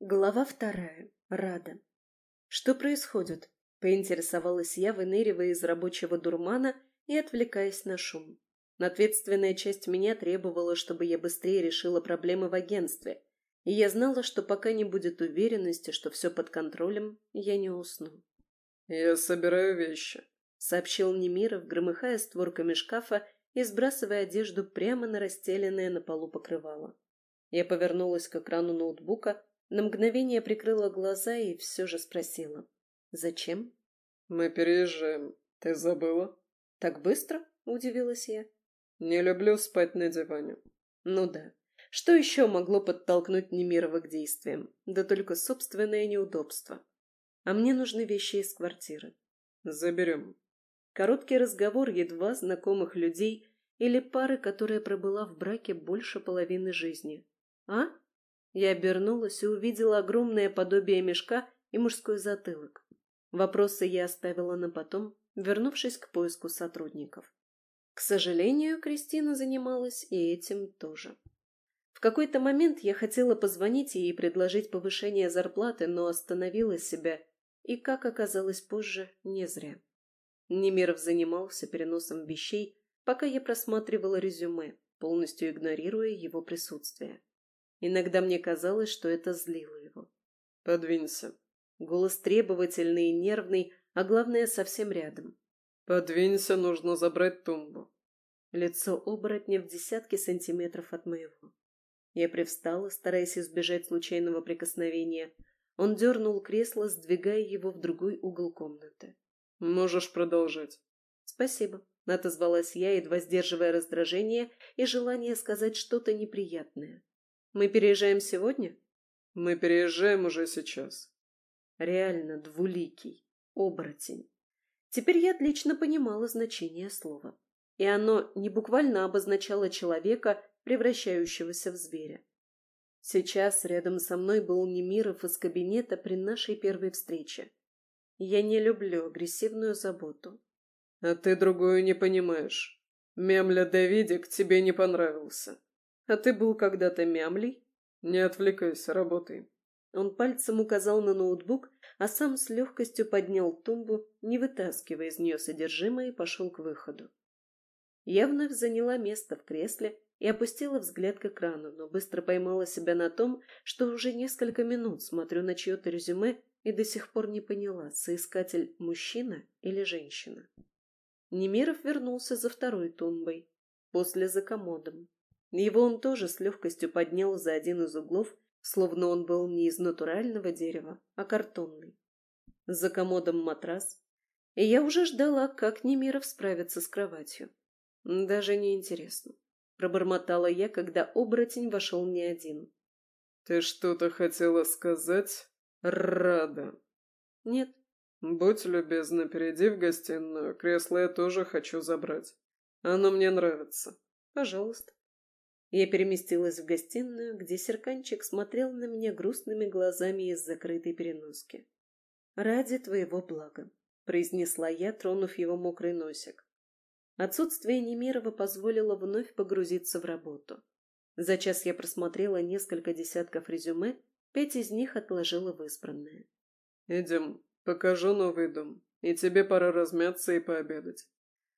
Глава вторая. Рада. Что происходит? Поинтересовалась я, выныривая из рабочего дурмана и отвлекаясь на шум. Ответственная часть меня требовала, чтобы я быстрее решила проблемы в агентстве, и я знала, что пока не будет уверенности, что все под контролем, я не усну. «Я собираю вещи», — сообщил Немиров, громыхая створками шкафа и сбрасывая одежду прямо на расстеленное на полу покрывало. Я повернулась к экрану ноутбука, на мгновение прикрыла глаза и все же спросила. «Зачем?» «Мы переезжаем. Ты забыла?» «Так быстро?» — удивилась я. «Не люблю спать на диване». «Ну да. Что еще могло подтолкнуть Немирова к действиям? Да только собственное неудобство. А мне нужны вещи из квартиры». «Заберем». Короткий разговор едва знакомых людей или пары, которая пробыла в браке больше половины жизни. «А?» Я обернулась и увидела огромное подобие мешка и мужской затылок. Вопросы я оставила на потом, вернувшись к поиску сотрудников. К сожалению, Кристина занималась и этим тоже. В какой-то момент я хотела позвонить ей и предложить повышение зарплаты, но остановила себя, и, как оказалось позже, не зря. Немиров занимался переносом вещей, пока я просматривала резюме, полностью игнорируя его присутствие. Иногда мне казалось, что это злило его. «Подвинься». Голос требовательный и нервный, а главное, совсем рядом. «Подвинься, нужно забрать тумбу». Лицо оборотня в десятки сантиметров от моего. Я привстала, стараясь избежать случайного прикосновения. Он дернул кресло, сдвигая его в другой угол комнаты. «Можешь продолжать». «Спасибо», — отозвалась я, едва сдерживая раздражение и желание сказать что-то неприятное. Мы переезжаем сегодня? Мы переезжаем уже сейчас. Реально двуликий, оборотень. Теперь я отлично понимала значение слова. И оно не буквально обозначало человека, превращающегося в зверя. Сейчас рядом со мной был Немиров из кабинета при нашей первой встрече. Я не люблю агрессивную заботу. А ты другую не понимаешь. Мемля Давидик тебе не понравился. А ты был когда-то мямлей? Не отвлекайся, работай. Он пальцем указал на ноутбук, а сам с легкостью поднял тумбу, не вытаскивая из нее содержимое, и пошел к выходу. Я вновь заняла место в кресле и опустила взгляд к экрану, но быстро поймала себя на том, что уже несколько минут смотрю на чье-то резюме и до сих пор не поняла, соискатель мужчина или женщина. Немиров вернулся за второй тумбой, после за комодом. Его он тоже с легкостью поднял за один из углов, словно он был не из натурального дерева, а картонный. За комодом матрас, и я уже ждала, как Немиров справится с кроватью. Даже не интересно. Пробормотала я, когда оборотень вошел не один. «Ты что-то хотела сказать? Рада?» «Нет». «Будь любезна, перейди в гостиную. Кресло я тоже хочу забрать. Оно мне нравится». «Пожалуйста». Я переместилась в гостиную, где Серканчик смотрел на меня грустными глазами из закрытой переноски. «Ради твоего блага», — произнесла я, тронув его мокрый носик. Отсутствие Немирова позволило вновь погрузиться в работу. За час я просмотрела несколько десятков резюме, пять из них отложила в избранное. «Идем, покажу новый дом, и тебе пора размяться и пообедать».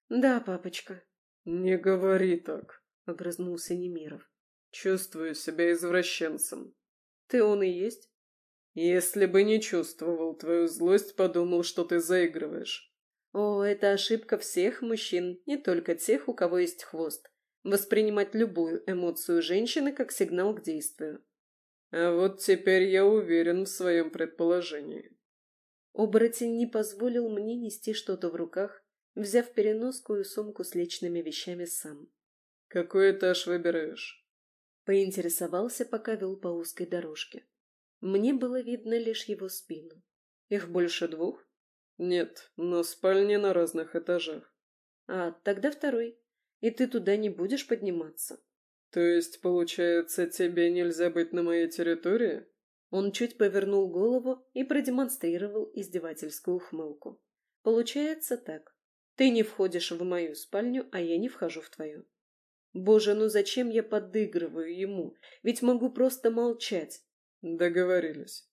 «Да, папочка». «Не говори так», — огрызнулся Немиров. «Чувствую себя извращенцем». «Ты он и есть?» «Если бы не чувствовал твою злость, подумал, что ты заигрываешь». «О, это ошибка всех мужчин, не только тех, у кого есть хвост. Воспринимать любую эмоцию женщины как сигнал к действию». «А вот теперь я уверен в своем предположении». Оборотень не позволил мне нести что-то в руках, взяв переноску и сумку с личными вещами сам. «Какой этаж выбираешь?» Поинтересовался, пока вел по узкой дорожке. Мне было видно лишь его спину. Их больше двух? Нет, но спальни на разных этажах. А, тогда второй. И ты туда не будешь подниматься. То есть, получается, тебе нельзя быть на моей территории? Он чуть повернул голову и продемонстрировал издевательскую ухмылку. Получается так. Ты не входишь в мою спальню, а я не вхожу в твою. Боже, ну зачем я подыгрываю ему? Ведь могу просто молчать. Договорились.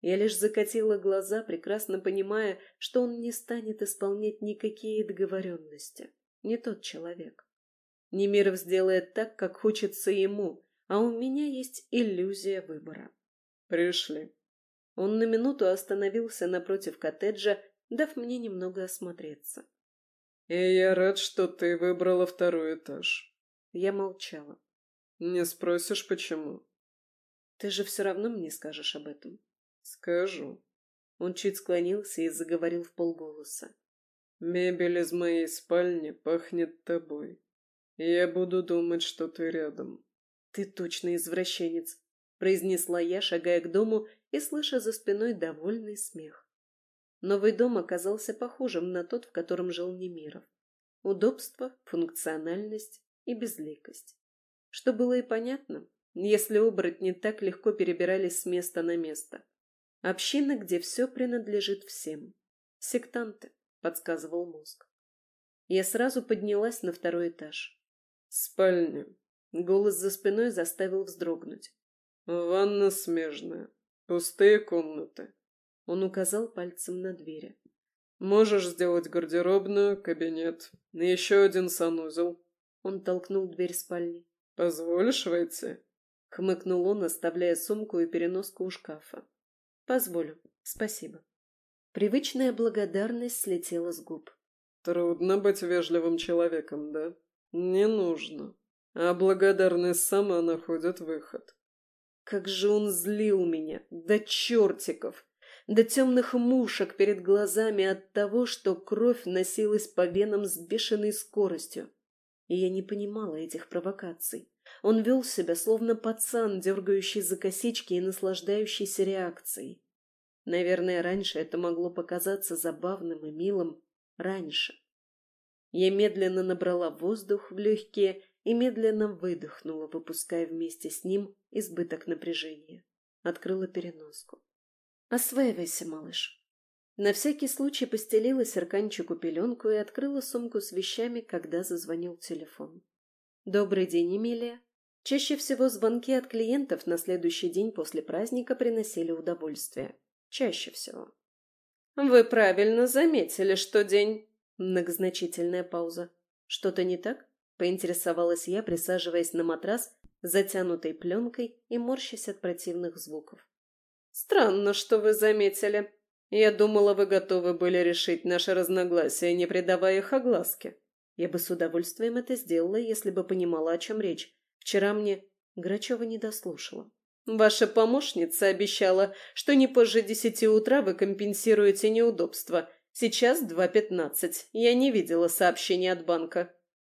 Я лишь закатила глаза, прекрасно понимая, что он не станет исполнять никакие договоренности. Не тот человек. Немиров сделает так, как хочется ему, а у меня есть иллюзия выбора. Пришли. Он на минуту остановился напротив коттеджа, дав мне немного осмотреться. «И я рад, что ты выбрала второй этаж». Я молчала. «Не спросишь, почему?» «Ты же все равно мне скажешь об этом». «Скажу». Он чуть склонился и заговорил в полголоса. «Мебель из моей спальни пахнет тобой. Я буду думать, что ты рядом». «Ты точно извращенец», — произнесла я, шагая к дому и слыша за спиной довольный смех. Новый дом оказался похожим на тот, в котором жил Немиров. Удобство, функциональность и безликость. Что было и понятно, если оборотни так легко перебирались с места на место. Община, где все принадлежит всем. Сектанты, подсказывал мозг. Я сразу поднялась на второй этаж. Спальня. Голос за спиной заставил вздрогнуть. Ванна смежная. Пустые комнаты. Он указал пальцем на двери. Можешь сделать гардеробную, кабинет, еще один санузел. Он толкнул дверь спальни. Позволишь войти? Хмыкнул он, оставляя сумку и переноску у шкафа. Позволю. Спасибо. Привычная благодарность слетела с губ. Трудно быть вежливым человеком, да? Не нужно. А благодарность сама находит выход. Как же он злил меня, до чертиков, до темных мушек перед глазами от того, что кровь носилась по венам с бешеной скоростью. И я не понимала этих провокаций. Он вел себя, словно пацан, дергающий за косички и наслаждающийся реакцией. Наверное, раньше это могло показаться забавным и милым. Раньше. Я медленно набрала воздух в легкие и медленно выдохнула, выпуская вместе с ним избыток напряжения. Открыла переноску. «Осваивайся, малыш». На всякий случай постелила серканчику пеленку и открыла сумку с вещами, когда зазвонил телефон. «Добрый день, Эмилия». Чаще всего звонки от клиентов на следующий день после праздника приносили удовольствие. Чаще всего. «Вы правильно заметили, что день...» Многозначительная пауза. «Что-то не так?» Поинтересовалась я, присаживаясь на матрас, затянутой пленкой и морщась от противных звуков. «Странно, что вы заметили. Я думала, вы готовы были решить наши разногласия, не придавая их огласке. Я бы с удовольствием это сделала, если бы понимала, о чем речь. Вчера мне Грачева не дослушала. Ваша помощница обещала, что не позже десяти утра вы компенсируете неудобства. Сейчас два пятнадцать. Я не видела сообщения от банка.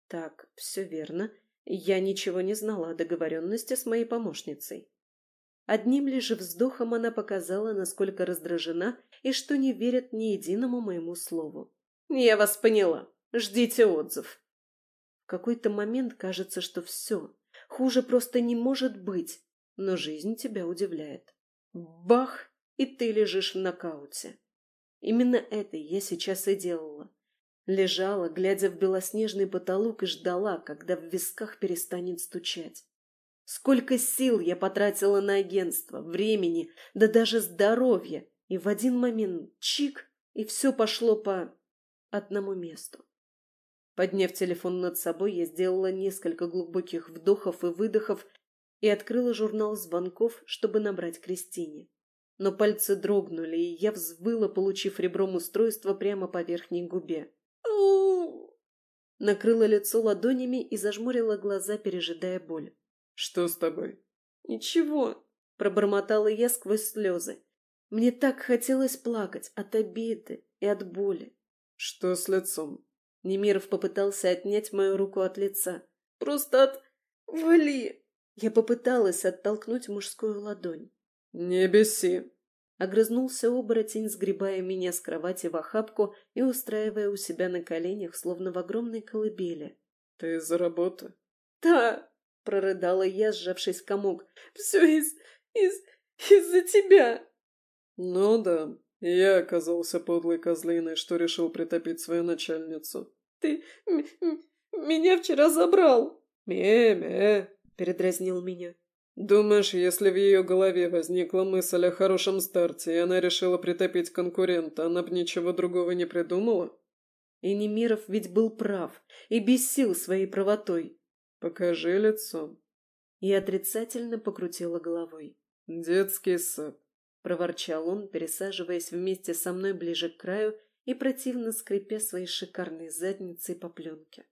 Так, все верно. Я ничего не знала о договоренности с моей помощницей. Одним лишь вздохом она показала, насколько раздражена и что не верит ни единому моему слову. «Я вас поняла. Ждите отзыв». В какой-то момент кажется, что все. Хуже просто не может быть. Но жизнь тебя удивляет. Бах! И ты лежишь в нокауте. Именно это я сейчас и делала. Лежала, глядя в белоснежный потолок и ждала, когда в висках перестанет стучать. Сколько сил я потратила на агентство, времени, да даже здоровья, и в один момент чик, и все пошло по одному месту. Подняв телефон над собой, я сделала несколько глубоких вдохов и выдохов и открыла журнал звонков, чтобы набрать Кристине. Но пальцы дрогнули, и я взвыла, получив ребром устройство прямо по верхней губе. Накрыла лицо ладонями и зажмурила глаза, пережидая боль. «Что с тобой?» «Ничего», — пробормотала я сквозь слезы. Мне так хотелось плакать от обиды и от боли. «Что с лицом?» Немиров попытался отнять мою руку от лица. «Просто от... вали!» Я попыталась оттолкнуть мужскую ладонь. «Не беси!» Огрызнулся оборотень, сгребая меня с кровати в охапку и устраивая у себя на коленях, словно в огромной колыбели. «Ты из-за работы?» «Да!» — прорыдала я, сжавшись в комок. «Все из... из... из-за тебя!» «Ну да, я оказался подлой козлиной, что решил притопить свою начальницу». «Ты меня вчера забрал!» «Ме-ме!» — передразнил меня. Думаешь, если в ее голове возникла мысль о хорошем старте, и она решила притопить конкурента, она бы ничего другого не придумала? И Немиров ведь был прав и бесил своей правотой. Покажи лицо. И отрицательно покрутила головой. Детский сад. Проворчал он, пересаживаясь вместе со мной ближе к краю и противно скрипя своей шикарной задницей по пленке.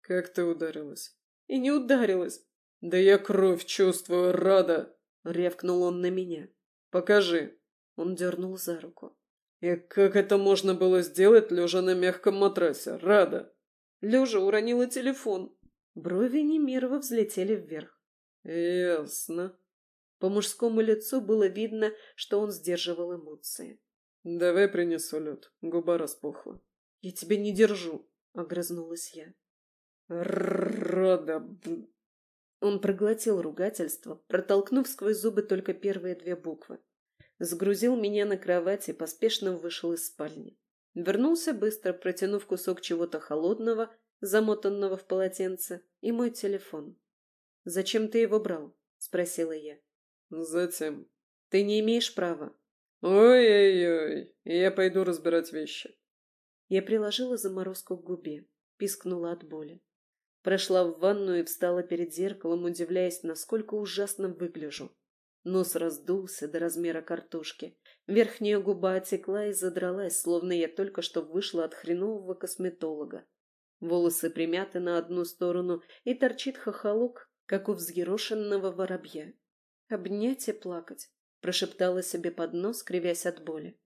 Как ты ударилась? И не ударилась. «Да я кровь чувствую, рада!» — ревкнул он на меня. «Покажи!» — он дернул за руку. «И как это можно было сделать, лежа на мягком матрасе? Рада!» Лежа уронила телефон. Брови Немирова взлетели вверх. «Ясно». По мужскому лицу было видно, что он сдерживал эмоции. «Давай принесу лед. Губа распухла». «Я тебя не держу», — огрызнулась я. «Рада...» Он проглотил ругательство, протолкнув сквозь зубы только первые две буквы. Сгрузил меня на кровать и поспешно вышел из спальни. Вернулся быстро, протянув кусок чего-то холодного, замотанного в полотенце, и мой телефон. «Зачем ты его брал?» — спросила я. «Затем». «Ты не имеешь права». «Ой-ой-ой, я пойду разбирать вещи». Я приложила заморозку к губе, пискнула от боли. Прошла в ванную и встала перед зеркалом, удивляясь, насколько ужасно выгляжу. Нос раздулся до размера картошки. Верхняя губа отекла и задралась, словно я только что вышла от хренового косметолога. Волосы примяты на одну сторону, и торчит хохолок, как у взъерошенного воробья. «Обнять и плакать», — прошептала себе под нос, кривясь от боли.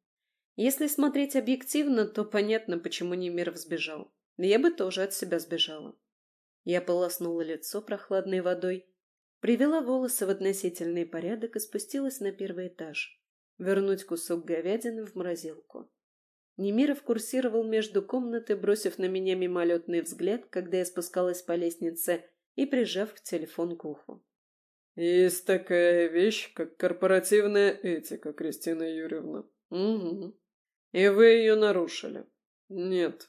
Если смотреть объективно, то понятно, почему Немиров сбежал. Я бы тоже от себя сбежала. Я полоснула лицо прохладной водой, привела волосы в относительный порядок и спустилась на первый этаж. Вернуть кусок говядины в морозилку. Немиров курсировал между комнаты, бросив на меня мимолетный взгляд, когда я спускалась по лестнице и прижав к телефон к уху. «Есть такая вещь, как корпоративная этика, Кристина Юрьевна. Угу. И вы ее нарушили. Нет».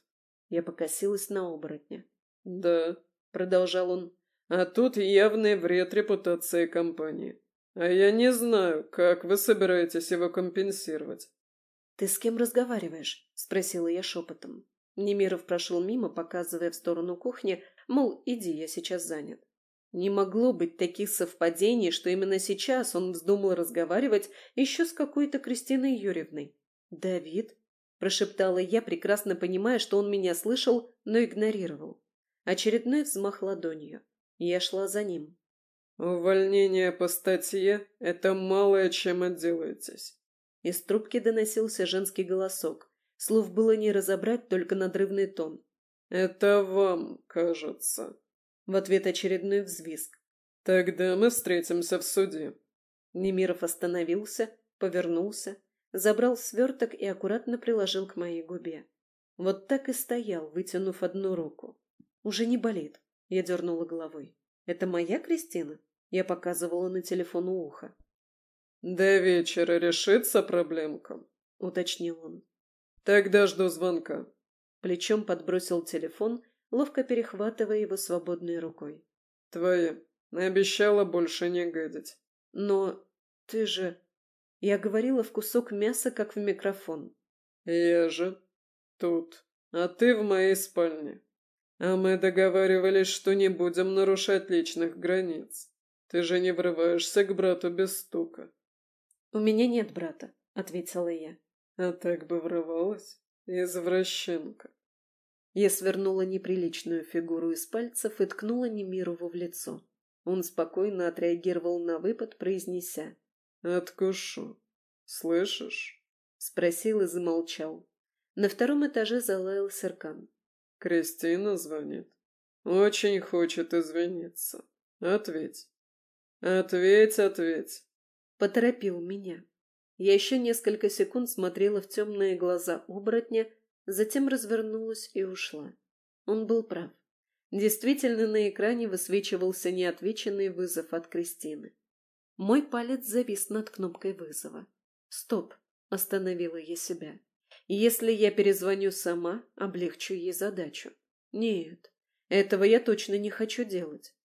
Я покосилась на оборотня. «Да продолжал он. А тут явный вред репутации компании. А я не знаю, как вы собираетесь его компенсировать. Ты с кем разговариваешь? спросила я шепотом. Немиров прошел мимо, показывая в сторону кухни, мол, иди, я сейчас занят. Не могло быть таких совпадений, что именно сейчас он вздумал разговаривать еще с какой-то Кристиной Юрьевной. «Давид?» – прошептала я, прекрасно понимая, что он меня слышал, но игнорировал. Очередной взмах ладонью. Я шла за ним. «Увольнение по статье — это малое, чем отделаетесь». Из трубки доносился женский голосок. Слов было не разобрать, только надрывный тон. «Это вам, кажется». В ответ очередной взвизг. «Тогда мы встретимся в суде». Немиров остановился, повернулся, забрал сверток и аккуратно приложил к моей губе. Вот так и стоял, вытянув одну руку. «Уже не болит», — я дернула головой. «Это моя Кристина?» Я показывала на телефон у уха. «До вечера решится проблемка», — уточнил он. «Тогда жду звонка». Плечом подбросил телефон, ловко перехватывая его свободной рукой. «Твоя. Обещала больше не гадить». «Но ты же...» Я говорила в кусок мяса, как в микрофон. «Я же тут, а ты в моей спальне». «А мы договаривались, что не будем нарушать личных границ. Ты же не врываешься к брату без стука». «У меня нет брата», — ответила я. «А так бы врывалась? Извращенка». Я свернула неприличную фигуру из пальцев и ткнула Немирову в лицо. Он спокойно отреагировал на выпад, произнеся. «Откушу. Слышишь?» Спросил и замолчал. На втором этаже залаял Серкан. Кристина звонит. Очень хочет извиниться. Ответь. Ответь, ответь. Поторопил меня. Я еще несколько секунд смотрела в темные глаза оборотня, затем развернулась и ушла. Он был прав. Действительно, на экране высвечивался неотвеченный вызов от Кристины. Мой палец завис над кнопкой вызова. «Стоп!» – остановила я себя. Если я перезвоню сама, облегчу ей задачу. Нет, этого я точно не хочу делать.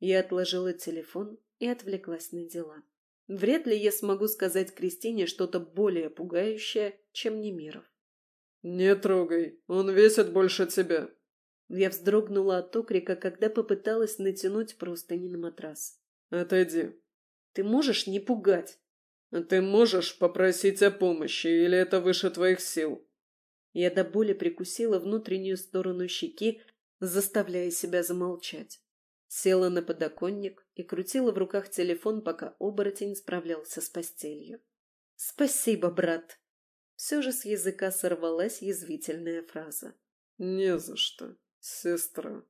Я отложила телефон и отвлеклась на дела. Вряд ли я смогу сказать Кристине что-то более пугающее, чем Немиров. «Не трогай, он весит больше тебя». Я вздрогнула от окрика, когда попыталась натянуть простыни на матрас. «Отойди». «Ты можешь не пугать?» «Ты можешь попросить о помощи, или это выше твоих сил?» Я до боли прикусила внутреннюю сторону щеки, заставляя себя замолчать. Села на подоконник и крутила в руках телефон, пока оборотень справлялся с постелью. «Спасибо, брат!» Все же с языка сорвалась язвительная фраза. «Не за что, сестра».